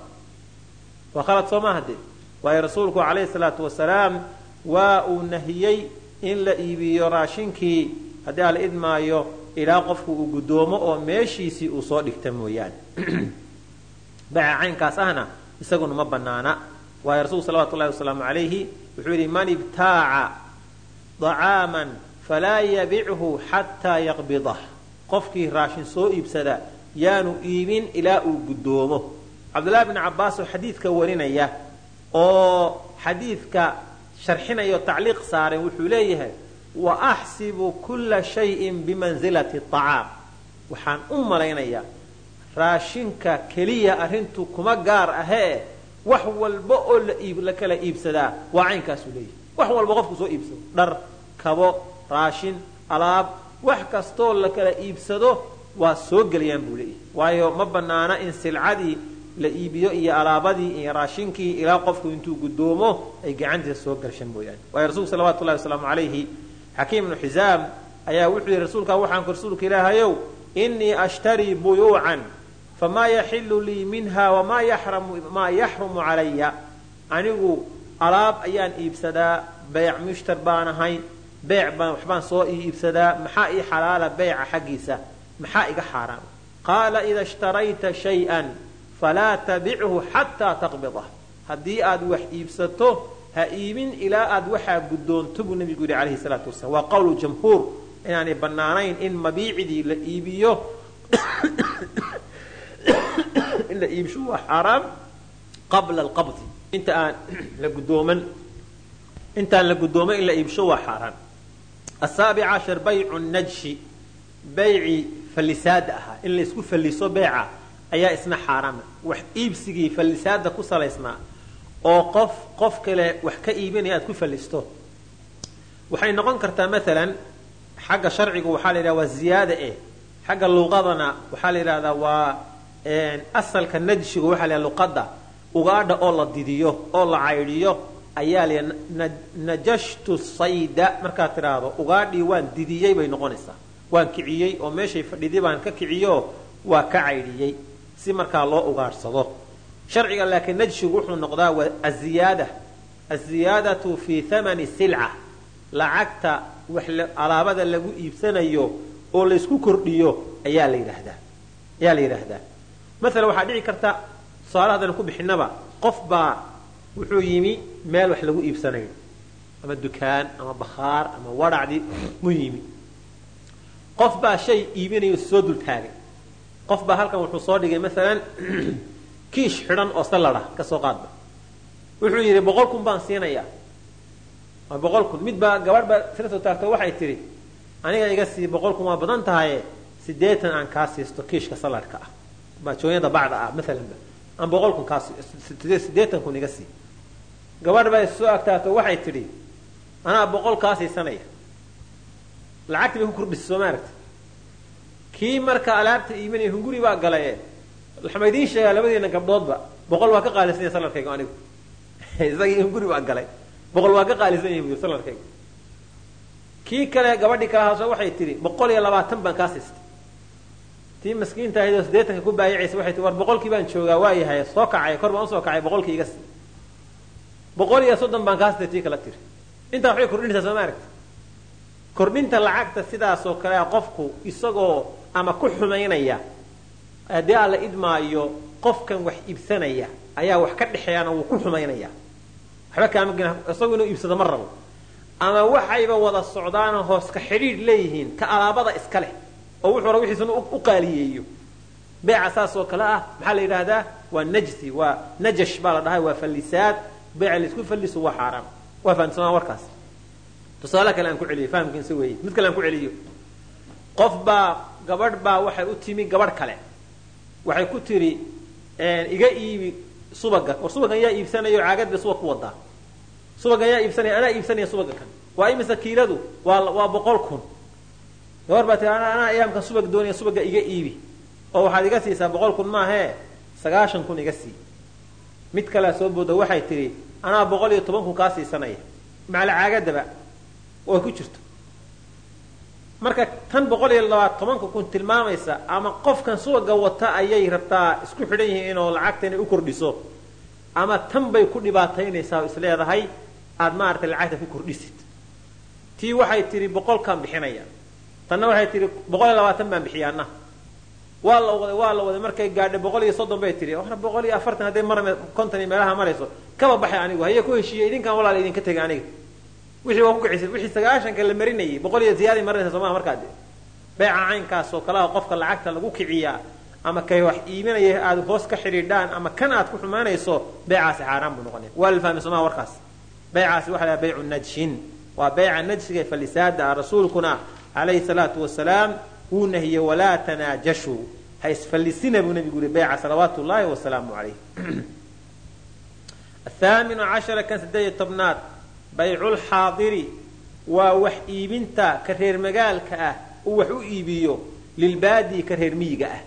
Waa khalad soo maaha dee waayo rasuulku calayhi salaatu wasalaam waa uu nahiyey in la iibiyo raashinkii haddii ala idmaayo ilaa qofku uu guddoomo oo meeshiisii uu soo dhigta mooyaane. [CLEARS THROAT] Baca caynkaas ahna isaguna ma banaana waayo rasuulku salawatu llahi wasalaamu calayhi wuxuu yidhi man ibtaaca dacaaman falaa yabichu xataa yaqbidah. Qofkii raashin soo iibsada yaanu iibin ilaa uu guddoomo. Cabdullahi bni cabbaas oo xadiidka warinaya oo xadiidka sharxinaya oo tacliiq saaray wuxuu leeyahay wa axsibu kulla shayin bimansilati acaam waxaan u malaynayaa raashinka keliya arrintu kuma gaar ahee. Wax walba oo la kala iibsadaa waa caynkaasuu leeyahay. Wax walba qofku soo iibsado. Dhar kabo raashin alaab wax kastoo la kala iibsado waa soo gelayaan buu leeyahay. Waayo ma banaana in silcadii la iibiyo iyo alaabadii iyo raashinkii ilaa qofku intuu guddoomo ay gacantiisa soo galshan mooyaane. Waayo rasuulku salawatu llahi wasalaamu calayhi xakiim ibnu xisaam ayaa wuxuu yihi rasuulkaa waxaan rasuulka ilaahayow innii ashtarii buyuucan famaa yaxilu lii minha wamaa maa yaxrumu calaya anigu alaab ayaan iibsadaa beyc mushtar baan ahay beyc baan waxbaan soo iibsadaa maxaa ii xalaala beyca xaggiisa? maxaa iga xaaraan qaala ida ishtarayta shay-an falaa tabichu xataa taqbidah haddii aad wax iibsato ha iibin ilaa aad waxaa guddoonto buu nebigu yihi calayhi salaatu wasalaam waa qowlu jamhuur. Inaanay bannaanayn in mabiicdii la iibiyo [COUGHS] in la iibsho waa xaaraam qabla alqabdi inta aan la guddooman intaan la guddooman in la iibsho waa xaaraan asaabic cashar baycu najshi baycii fallisaada ahaa. In laysku falliso beyca ayaa isna xaaraama wax iibsigii fallisaada ku salaysnaa oo qof qof kale wax ka iibinaya aad ku fallisto waxay noqon kartaa maalan xagga sharcigu waxaa la yidhahda waa ziyaada eh. Xagga luqadana waxaa la yidhahdaa waa asalka najshigu waxaa la luqada ugaadha oo la didiyo oo la caydhiyo ayaa la najashtu sayda. Markaad tidhaahdo ugaadhii waan didiyey bay noqonaysaa. Waan kiciyey oo meeshay fadhidi baan ka kiciyo waa ka caydhiyey si markaa loo ugaadhsado sharciga laakiin najshigu wuxuu noqdaa waa aziyaada. Aziyaadatu fii thamani silca. Lacagta wax alaabada lagu iibsanayo oo laysku kordhiyo ayaa la yidhaahdaa maalan waxaa dhici karta tusaale haddaynu ku bixinaba qof baa wuxuu yimi meel wax lagu iibsanayo. Ama dukaan ama bakhaar ama wadhacdi mu yimi. Qof baa shay iibinayo soo dul taagay. Qof baa halkan wuxuu soo dhigay maalan [CLEARS THROAT] kiish xidhan oo salada ka soo qaadba. Wuxuu yidhi boqol kun baan siinayaa. Waa boqol kun. Mid baa gabadh baa sila soo taagto waxay tidhi aniga iga sii boqol kun waa badan tahaye sideetan aan kaa siisto kiishka saladka ah baajooyada bacda ah maalanba aan boqol kun kaa sideetan kun iga sii. Gabadh baa soo agtaato waxay tidhi anaa boqol kaa siisanaya lacagti bay ku kordhisay soo maaragta kii marka alaabta iiminaya hunguri baa galaye waxma idiin sheegaa labadiina gabdhoodba boqol waa ka qaalisanya saladkayga anigu. [LAUGHS] Isagii hunguri baa galay. Boqol waa ka qaalisan yahi bu saladkayga kii kale gabadhii kala hadasho waxay tidhi boqol iyo labaatan baan kaa siistay tii maskiinta ahayd oo siddeetanka ku baayacaysa waxay tii war boqolkii baan joogaa waa yahay soo kacay kor baan u soo kacay boqolkii iga sii. Boqol iyo soddon baan kaa siistay tii kala tiri. Intaa waxbay kordhinaysaa soo ma aragti kordhinta lacagta sidaasoo kale a qofku isagoo ama ku xumaynaya haddii aan la idmaayo qofkan wax iibsanaya ayaa wax ka dhexeeyana wuu ku xumaynaya. Waxba kaama isagu inuu iibsado ma rabo. Ama waxayba wada socdaanoo hooska xidhiidh leeyihiin ka alaabada iska leh oo wuxuu ra wixiisuna u qaaliyeeyo. Beeca saas oo kale ah maxaa la yidhaahdaa? Waa najsi waa najash baa la dhahay waa fallisaad. Beeca la isku falliso waa xaaraam. Waa fahamsanaa warkaas? Tusaale kale aan ku celiyo fahamkiisa weeye. Mid kale aan ku celiyo. Qof baa gabadh baa waxay u timi gabadh kale. Waxay ku tiri iga iibi subaga. War subagan yaa iibsanaya caagad bay subag ku wadaa subagan yaa iibsanaya anaa iibsanaya subaga kan. Waa imise kiiladu? Waa waa boqol kun gabar baa tii anaa ayaamkan subag doonaya subaga iga iibi. Oo waxaad iga siisaa boqol kun maahee sagaashan kun iga sii. Mid kalea soo booda waxay tidhi anaa boqol iyo toban kun kaa siisanaya. Macalacaagadaba oo ku jirto. Marka tan boqol iyo labaat tobanka kun tilmaamaysa ama qofkan suwaga wata ayay rabtaa isku xidhan yihiin inuu lacagta inay u kordhiso ama tan bay ku dhibaataynaysaa oo isleedahay aada maaragtay lacagta ku kordhisid. Tii waxay tidhi boqolkaan bixinaya tanna waxay tidhi boqol iyo labaatan baan bixiyaana waa la waday waa la waday. Markay gaadhay boqol iyo soddon bay tidhi. War boqol iyo afartan hadday mar konton iyo meelaha marayso kaba baxay anigu. Haye ku heshiiye idinkaan walaala idinka tegay aniga. Wixii waa ku kicisa wixii sagaashanka la marinayay boqol iyo ziyaaday marinaysa somaa markaa de beeca caynkaas oo kalaha qofka lacagta lagu kiciyaa ama kay wax iiminaya aada hoos ka xidhiidhaan ama kan aad ku xumaanayso beecaasi xaaraan buu noqonaya waa la fahmay somaa warkaas. Beecaasi waxa laha baycu najshin. Waa beeca najsiga falisaada rasuulkuna calayhi salaatu wasalaam wuu nahiyey walaa tanaajashuu ha isfallisina buu nabigu yuri beeca salawaatu llaahi wasalaamu calayh. [CLEARS THROAT] Athaaminu cashara kan saddeed iyo tobnaad bayculxaadiri waa wax iibinta ka reer magaalka ah uu wax u iibiyo lilbaadii ka reer miyiga ah.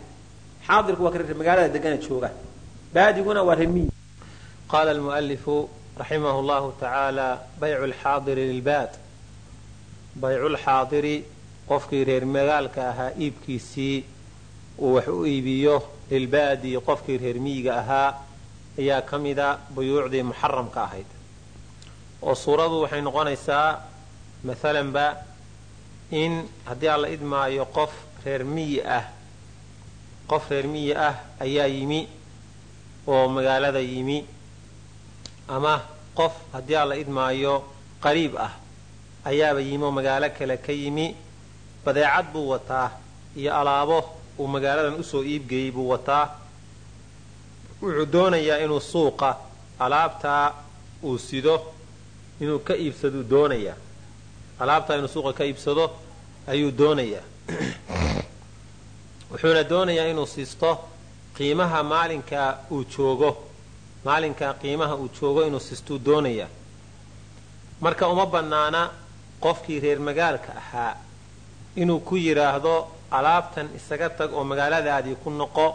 Xaadirku waa ka reer magaalada degana jooga. Baadiguna waa reer miyiga. Qaala almualifu raximahu llahu tacaala baycu lxaadiri lilbaad bayculxaadiri qofkii reer magaalka ahaa iibkiisii uu wax u iibiyo lilbaadi qofkii reer miyiga ahaa ayaa ka mida buyuucdii muxaramka ahayd. Oo suuradu waxay noqonaysaa maalanba in haddii alla idmaayo qof reer miyi ah qof reer miyi ah ayaa yimi oo magaalada yimi ama qof haddii alla idmaayo qariib ah ayaaba yimi oo magaalo kale ka yimi badeecad buu wataa iyo alaabo uu magaaladan u soo iibgeeyey buu wataa. Wuxuu doonayaa inuu suuqa alaabtaa uu sido inuu ka iibsaduu doonayaa. Alaabtaa inuu suuqa ka iibsado ayuu doonayaa. [CLEARS THROAT] Wuxuuna doonayaa inuu siisto qiimaha maalinkaa uu joogo maalinkaa qiimaha uu joogo inuu siistuu doonayaa. Marka uma bannaana qofkii reer magaalka ahaa inuu ku yidhaahdo alaabtan isaga tag oo magaaladaadii ku noqo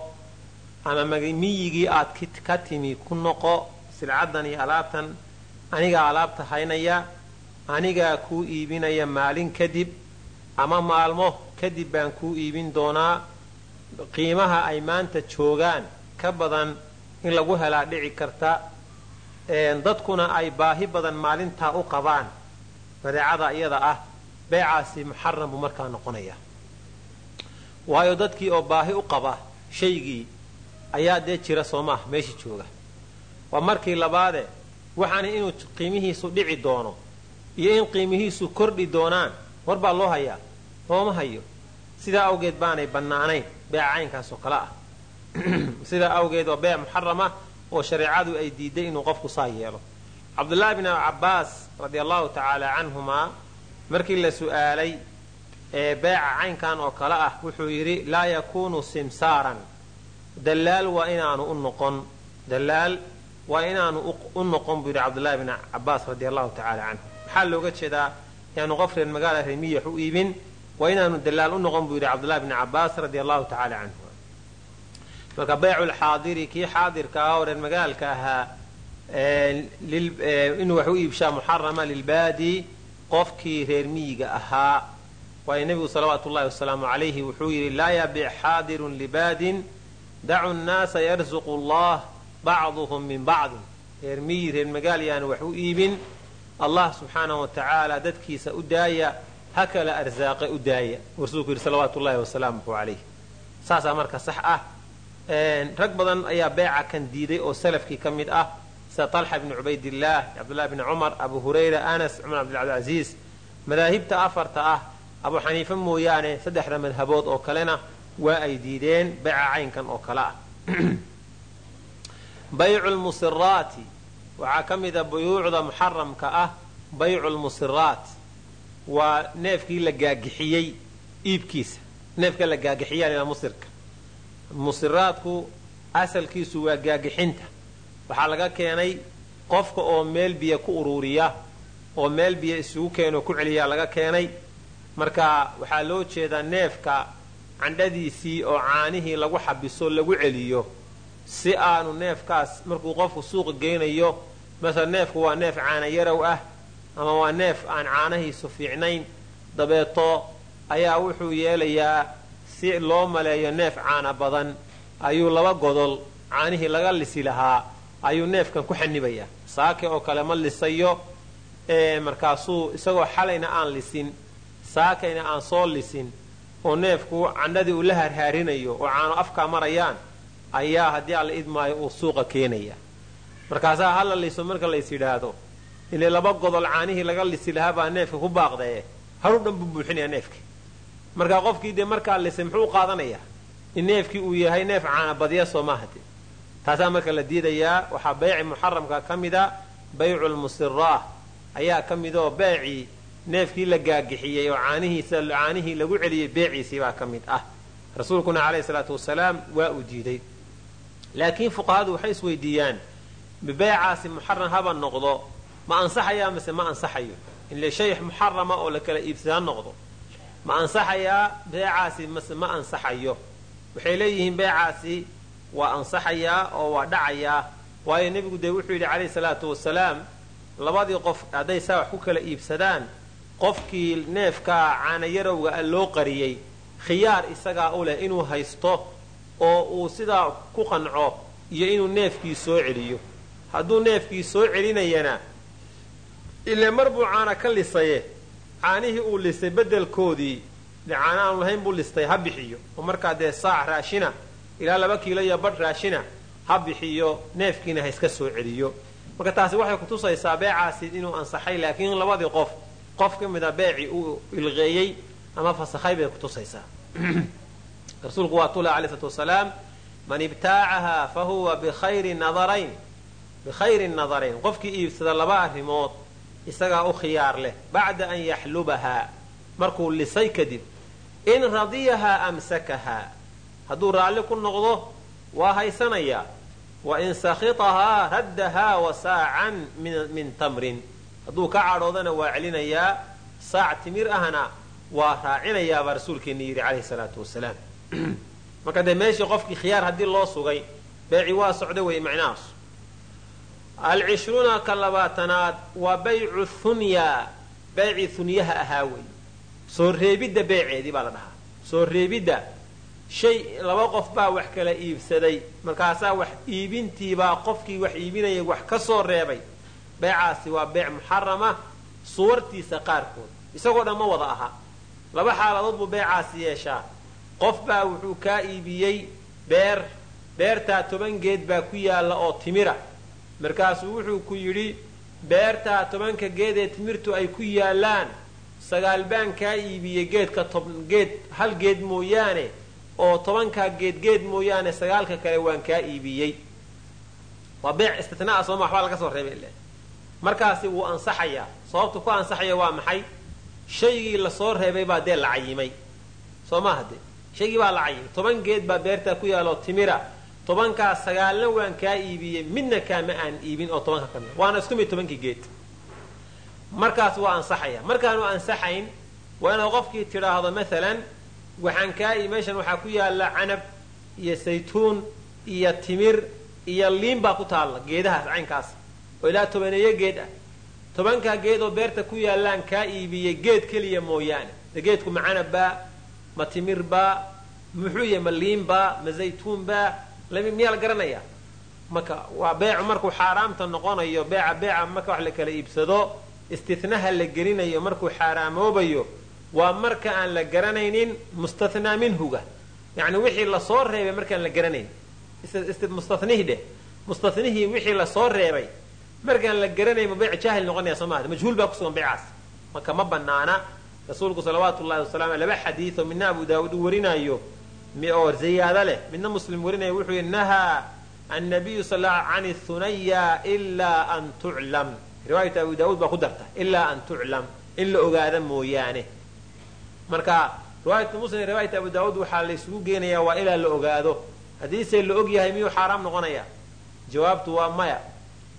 ama miyigii aad ka timi ku noqo silcadan iyo alaabtan anigaa alaabta haynaya anigaa kuu iibinaya maalin kadib ama maalmo kadib baan kuu iibin doonaa qiimaha ay maanta joogaan ka badan in lagu helaa dhici karta dadkuna ay baahi badan maalintaa u qabaan badeecada iyada ah beecaasi muxaram buu markaa noqonaya. Waayo dadkii oo baahi u qaba shaygii ayaa dee jira soo maah meesha jooga. Waa markii labaade waxaana inuu qiimihiisu dhici doono iyo in qiimihiisu kordhi doonaan. War baa loo hayaa looma hayo. Sidaa awgeed baanay bannaanayn beeca caynkaas oo kale ah. [CLEARS THROAT] Sidaa awgeed waa beec muxaram ah oo shareecadu ay diiday inuu qofku saa yeelo. Cabdullaahi bin cabbaas radia allahu tacaala canhumaa markii la su'aalay ee beeca caynkan oo kale ah wuxuu yidhi laa yakuunu simsaaran. Dallaal waa inaanu u noqon. Dallaal waa inaanu u noqon buu yidhi cabdullaahi bin cabbaas radia allahu tacaala canhu. Maxaa looga jeedaa? Yaanu qof reer magaala reemiyax u iibin waa inaanu dallaal u noqon buu yidhi cabdullahi bin cabbaas radia allahu tacaala canhu. Marka bayculxaadiri kii xaadirka ah oo reer magaalka ahaa inuu wax u iibshaa muxarama lilbaadi qofkii reer miyiga ahaa. Waayo nebigu salawaatu ullahi wasalaamu calayhi wuxuu yidhi laa yabic xaadirun libaadin dacu nnaasa yarsuqu allah bacduhum min bacdin reer miyi reer magaal wax u iibin. Allah subxaanahu wa tacaala dadkiisa u daaya ha kala arsaaqe u daaya. Rasuulku yidhi salawaatu ullahi wasalaamuhu calayh saasaa marka sax ah. Rag badan ayaa beeca kan diiday oo salafkii ka mid ah sida talxa bni cubaydillaah cabdullahi bni cumar abu hurayra anas cumar cabdilcasiis madaahibta afarta ah abu xaniife mooyaane saddexda madhabood oo kalena waa ay diideen beeca caynkan oo kale ah. [CLEARS THROAT] Baycu lmusiraati waxaa ka mida buyuucda muxaramka ah baycu lmusiraat waa neefkii la gaagixiyey iibkiisa. Neefka la gaagixiyaa musirka. Musiraadku asalkiisu waa gaagixinta waxaa laga keenay qofka oo meel biyo ku uruuriya oo meel biyo isugu keenoo ku celiyaa laga keenay. Marka waxaa loo jeedaa neefka candhadiisii oo caanihii lagu xabiso lagu celiyo si aanu neefkaas markuu qofku suuqa geynayo masala neefku waa neef caana yarow ah ama waa neef aan caanahiisu fiicnayn dabeeto ayaa wuxuu yeelayaa si loo maleeyo neef caana badan. Ayuu laba godol caanihii laga lisi lahaa ayuu neefkan ku xanibayaa. Saake oo kale ma lisayo markaasuu isagoo xalayna aan lisin saakayna aan soo lisin oo neefku candhadii uu la harhaarinayo oo caano afkaa marayaan ayaa haddii alla idmaayo uu suuqa keenaya markaasaa hala liso marka lays yidhaahdo ile laba godol caanihii laga lisi lahaa baa neefka ku baaqdaye. Haru dhan buu buuxinaya neefki markaa qofkii dee markaa lisay muxuu qaadanayaa? In neefkii uu yahay neef caana badya soo maahade taasaa marka la diidayaa waxaa bayci muxaramka ka mida baycu lmusiraah ayaa ka mid oo beecii neefkii la gaagixiyey oo caanihii lagu celiyey beeciisii baa ka mid ah. Rasuulkuna calayhi salaatu wasalaam waa uu diiday. Laakiin fuqahadu waxay isweydiiyaan beecaasi muxaram haba noqdo. Ma ansaxayaa mise ma ansaxayo? Ile shay muxarama oo la kala iibsadaa noqdo. Ma ansaxayaa beecaasi mase ma ansaxayo? Waxay leeyihiin beecaasi waa ansaxayaa oo waa dhacayaa. Waayo nebigu dee wuxuu yidhi calayhi salaatu wasalaam labadii qof hadday saa wax ku kala iibsadaan qofkii neefkaa caanayarowga a loo qariyey khiyaar isagaa u leh inuu haysto oo uu sidaa ku qanco iyo inuu neefkii soo celiyo. Hadduu neefkii soo celinayana ile mar buu caana ka lisaye. Caanihii uu lisay beddelkoodii de caana aanu lahayn buu listay ha bixiyo. Oo markaa dee saac raashina ilaa laba kiilo iyo badh raashina ha bixiyo neefkiina ha iska soo celiyo. Marka taasi waxay kutusaysaa beecaasi inuu ansaxay laakiin labadii qof qof ka mid a beecii uu ilqeeyey ama fasakhay bay kutusaysaa [CLEARS THROAT] rasuulku waa tula alay slatu wasalaam man ibtaacahaa fa huwa bikhayri nadarayn bikhayri nadarayn. Qofkii iibsada laba arrimood isagaa u khiyaar leh bacda an yaxlubahaa markuu lisay kadib in radiyahaa amsakahaa hadduu raalli ku noqdo waa haysanayaa wa in sakhitahaa raddahaa wa saacan min tamrin. Hadduu ka cadhoodana waa celinayaa. Saac timir ahna waa raacinayaabaa rasuulkeenna yidhi calayhi salaatu wasalaam. [CLEARS THROAT] Marka dee meeshii qofkii khiyaar haddii loo sugay beeci waa socda wey macnahaas. Alcishruuna ka labaatanaad waa baycu thunya beecii hunyaha ahaa wey soo reebidda beeceedii baa la dhahaa. Soo reebidda shay laba qof baa wax kala iibsaday. Markaasaa wax iibintiibaa qofkii wax iibinayay wax ka soo reebay. Beecaasi waa beec muxarama suwartiisa qaarkood. Isagoo dhan ma wada aha. Laba xaaladood buu beecaasi yeeshaa. Qof baa wuxuu kaa iibiyey beer. Beertaa toban geed baa ku yaalla oo timira. Markaasuu wuxuu ku yidhi beertaa tobanka geed ee timirtu ay ku yaallaan. Sagaal baan kaa iibiyey geedka geed hal geed mooyaane oo tobankaa geedgeed mooyaane sagaalka kale waan kaa iibiyey. Waa beec istinaa sooma waxbaa laga soo reebay le markaasi wuu ansaxayaa. Sababtu ku ansaxaya waa maxay? Shaygii la soo reebay baa dee la cayimay soo maaha de shaygii baa la cayimay toban geed baa beertaa ku yaalloo timira. Tobankaa sagaalna waan kaa iibiyey. Midna kaama aan iibin oo tobanka ka mid waana isku mid tobankii geed. Markaas waa ansaxaya markaanu ansaxayn waa inaad qofkii tidhaahdo maalan waxaan kaa meeshan waxaa ku yaalla canab iyo saytuun iyo timir iyo liin baa ku taalla geedahaas caynkaas. Oo ilaa tobaneeyo geed ah. Tobankaa geed oo beerta ku yaallaan kaa iibiyey geed keliya mooyaane. De geedku ma canabbaa ma timirbaa muxuu yahay ma liinbaa ma zaytuunbaa miyaa la garanaya? Marka waa beecu markuu xaaraamta noqonayo beeca beeca marka wax la kala iibsado istinaha la gelinayo markuu xaaraamoobayo waa marka aan la garanaynin mustathnaa minhuga. Yani wixii la soo reebay markaan la garanayn. Mustanihii dheh mustanihii wixii la soo reebay. Markaan la garanayn ma beyc jaahil noqonaya soo maha majhuul baa kusugan beycaas marka ma banaana rasuulku salawaatu llahi wasalam laba xadiioo midna abu daawuud uu warinayo oo ziyaado leh. Midna muslim warinaya wuxuu yidhi nahaa annabiyu sal can thunaya ilaa an tuclam riwaayata abu daawuud baa ku darta. Ilaa an tuclam in la ogaada mooyaane marka riwaayata muslim riwaayata abu daawuud waxaa laysugu geenayaa waa ilaa la ogaado. Haddiise la og yahay miyuu xaaraam noqonaya? Jawaabtu waa maya.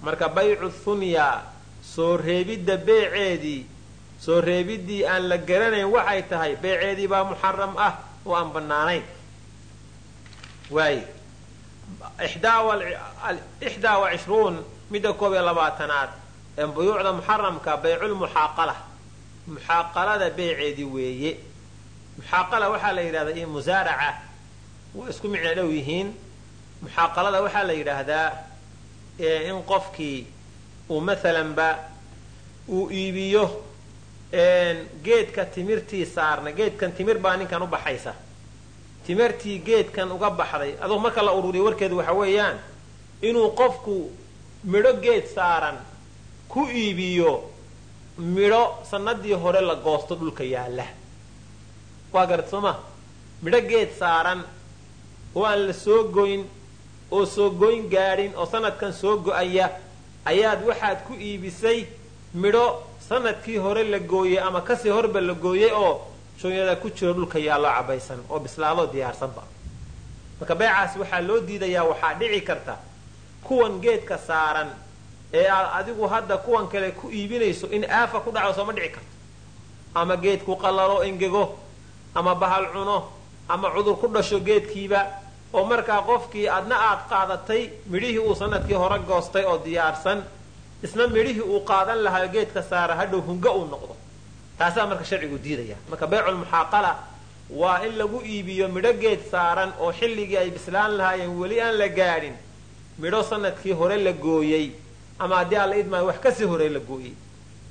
Marka baycu thunya soo reebidda beeceedii soo reebiddii aan la garanayn waxay tahay beeceedii baa muxaram ah oo aan bannaanayn. Waay ixdaa wa cishruun midda koob iyo labaatanaad ee buyuucda muxaramka bayculmuxaaqala muxaaqalada beyceedii weeye. Muxaaqala waxaa la yidhahdaa iyo musaaraca waa isku micno dhow yihiin. Muxaaqalada waxaa la yidhaahdaa in qofkii uu maalanba uu iibiyo geedka timirtii saarna geedkan timir baa ninkan u baxaysa. Timirtii geedkan uga baxday adugu marka la ururiyo warkeedu waxa weeyaan inuu qofku midho geed saaran ku iibiyo midho sanadii hore la goosto dhulka yaalla. Waa garad soo ma? Midho geed saaran oo aan la soo goyn oo soo goyn gaadhin oo sanadkan soo go'aya ayaad waxaad ku iibisay midho sannadkii hore la gooyey ama ka sii horba la gooyey oo shooyada ku jiro dhulka yaalloo cabaysan oo bislaadoo diyaarsanba. Marka beecaas waxaa loo diidayaa waxaa dhici karta kuwan geedka saaran ee aad adigu hadda kuwan kale ku iibinayso in aafa ku dhacdo sooma dhici karto. Ama geedku qallalo engego ama bahal cuno ama cudur ku dhasho geedkiiba oo markaa qofkii adna aad qaadatay midhihii uu sannadkii hore goostay oo diyaarsan isna midhihii uu qaadan lahaa geedka saara hadhow hunga uu noqdo. Taasaa marka sharcigu diidaya. Marka bayculmuxaaqala waa in lagu iibiyo midho geed saaran oo xilligii ay bislaan lahaayeen weli aan la gaadhin midho sannadkii hore la gooyey ama haddii aan idmaayo wax ka sii hore la gooyey.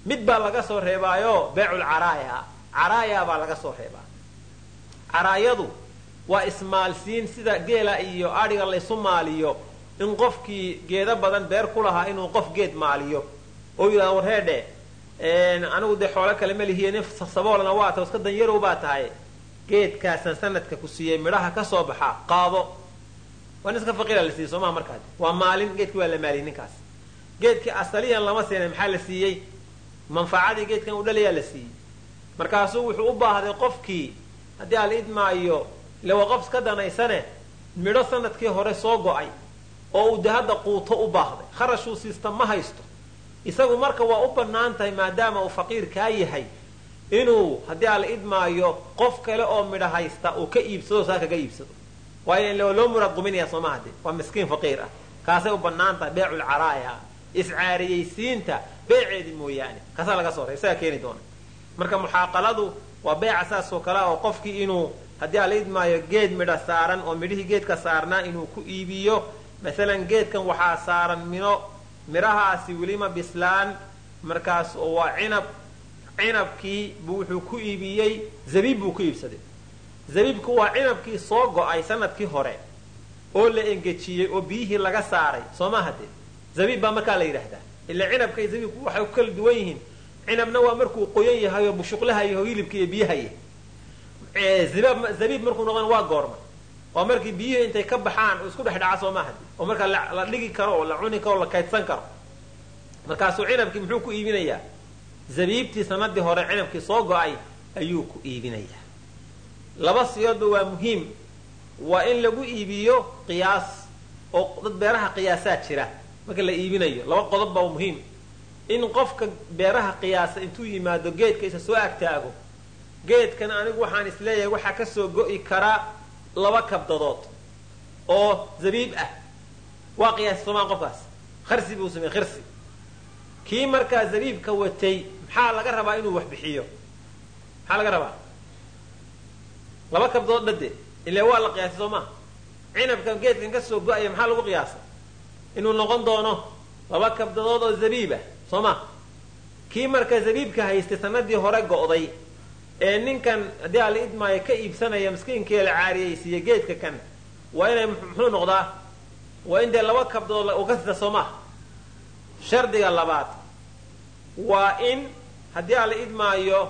Mid baa laga soo reebaayo beecul caraaya. Baa laga soo reebaa. Caraayadu waa ismaalsiin sida geela iyo adhiga laysu maaliyo in qofkii geedo badan beer ku lahaa inuu qof geed maaliyo. Oo yidhahda warheedhe anigu dee xoolo kale ma lihiye nin saboolna waa ta iska danyarow baa tahay. Geedkaasaan sanadka ku siiyey midhaha ka soo baxaa qaado. Waa nin iska faqiira la siiyey soomaha markaad waa maalin geedkii waa la maaliyey ninkaas geedkii asaliyan lama siinay maxaa la siiyey? Manfacadii geedkan u dhalayaa la siiyey. Markaasuu wuxuu u baahday qofkii haddii aan la idmaayo ile waa qof iska danaysane midho sannadkii hore soo go'ay oo uu de hadda quuto u baahday. Kharashuu siista ma haysto. Isagu marka waa u bannaan tahay maadaama uu faqiir kaa yahay inuu haddii aan la idmaayo qof kale oo midho haysta uu ka iibsado saa kaga iibsado. Waayo loo muraad quminaya sooma hade waa miskiin faqiir ah. Kaasay u bannaan tahay beecul caraaya iscaariyeysiinta beeceedii mooyaane. Kaasaa laga soo rey isagaa keeni doona. Marka muxaaqaladu waa beeca saasoo kale oo qofkii inuu haddii aan la idmaayo geed midho saaran oo midhihii geedka saarnaa inuu ku iibiyo masalan geedkan waxaa saaran mino midhahaasi welima bislaan markaas oo waa cinab cinabkii buu wuxuu ku iibiyey zabiib buu ku iibsaday. Zabiibku waa cinabkii soo go'ay sannadkii hore oo la engejiyey oo biyihii laga saaray sooma hade zabiib baa markaa la yidhaahdaa. Ila cinabka iyo zabiibku waxay ku kala duwan yihiin. Cinabna waa markuu qoyan yahay oo bushuqlaha yaho hilibka iyo biyahaya zabiib markuu noqon waa goorma. Waa markii biyihii intay ka baxaan oo isku dhex dhaca sooma hade oo markaa la dhigi karo oo la cuni karo o la kaydsan karo. Markaasuu cinabkii muxuu ku iibinayaa? Zabiibtii sanadii hore cinabkii soo go'ay ayuu ku iibinayaa. Laba siyoodba waa muhiim. Waa in lagu iibiyo qiyaas oo dad beeraha qiyaasaa jira marka la iibinayo laba qodob baa muhiim. In qofka beeraha qiyaasa intuu yimaado geedka isa soo agtaago. Geedkan anigu waxaan is leeyahay waxaa ka soo go'i karaa laba kabdadood oo zabiib ah. Waa qiyaasi soomaa qofkaas. Kharsi buu sameyey khirsi kii markaa zabiibka watay maxaa laga rabaa inuu wax bixiyo? Maxaa laga rabaa? Laba kabdadood dhade ilaa waa la qiyaasay soo maa cinabkan geedkan ka soo go'aya maxaa lagu qiyaasa inuu noqon doono laba kabdadood oo zabiib ah soo ma kii marka zabiibka haystay sanadii hore go'day ee ninkan haddii aan la idmaayo ka iibsanaya miskiinkii la caariyeysiiye geedka kan waa inay muxuu noqdaa? Waa in dee laba kabdadood uu ka sita soo maa shardiga labaad waa in haddii aan la idmaayo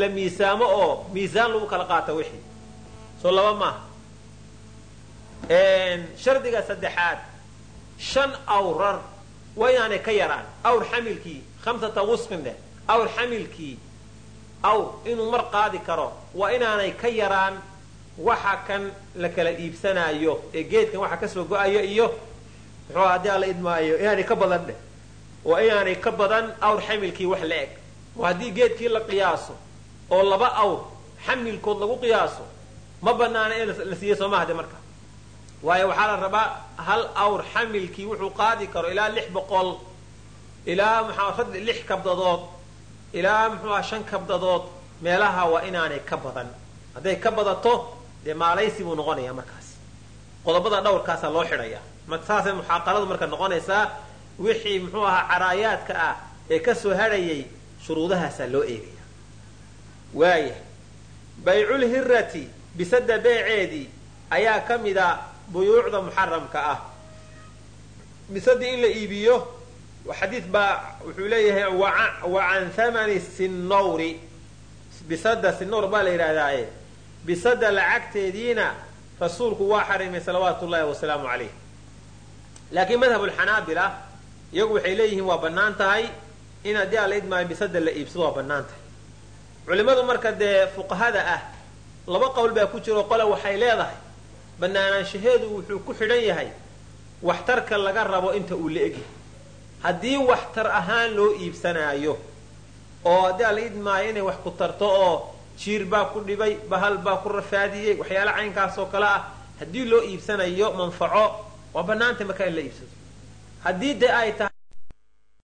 la miisaamo oo miisaan lagu kala qaato wixii. Soo laba maaha shardiga saddexaad. Shan awrar waa inaanay ka yaraan. Awr xamilkii khamsata wusqin dheh awr xamilkii awr inuu mar qaadi karo waa inaanay ka yaraan waxa kan la kala iibsanaayo ee geedkan waxa ka soo go'ayo iyo muxuu haddii aan la idmaayo inaanay ka badan dheh waa inaanay ka badan awr xamilkii wax la eg. Oo haddii geedkii la qiyaaso oo laba awr xamilkood lagu qiyaaso ma banaana in la siiyo sooma hade marka waayo waxaa la rabaa hal awr xamilkii wuxuu qaadi karo ilaa lix boqol ilaa maxaa lix kabdadood ilaa muxuu aha shan kabdadood meelaha waa inaanay ka badan. Hadday ka badato dee maalaysi buu noqonayaa markaas. Qodobada dhowrkaasaa loo xidhayaa saasay muxaaqaladu marka noqonaysaa wixii muxuu ahaa caraayaadka ah ee ka soo hadhayay shuruudahaasaa loo eegaya waaya bayculhirati bisada beeceedii ayaa ka mida buyuucda muxaramka ah. Bisadii in la iibiyo xadiid baa wuxuu leeyahay wa can thamani sinnowri bisada sinowr baa la yidhahdaaye bisada lacagteediina rasuulku waa xarimay salawaatu ullahi wasalaamu calayh. Laakiin madhabulxanaabila iyagu waxay leeyihiin waa bannaan tahay. In haddii aan la idmaayo bisada la iibsado waa bannaan tahay. Culimmadu marka dee fuqahada ah laba qowl baa ku jiro qole waxay leedahay bannaanaanshaheedu wuxuu ku xidhan yahay waxtarka laga rabo inta uu la egyahay haddii waxtar ahaan loo iibsanaayo oo haddii aan la idmaayo inay wax ku tarto oo jiir baa ku dhibay bahal baa ku rafaadiyey waxyaala caynkaasoo kale ah haddii loo iibsanayo manfaco waa bannaantay markaa in la iibsado. Haddii dee ay tahay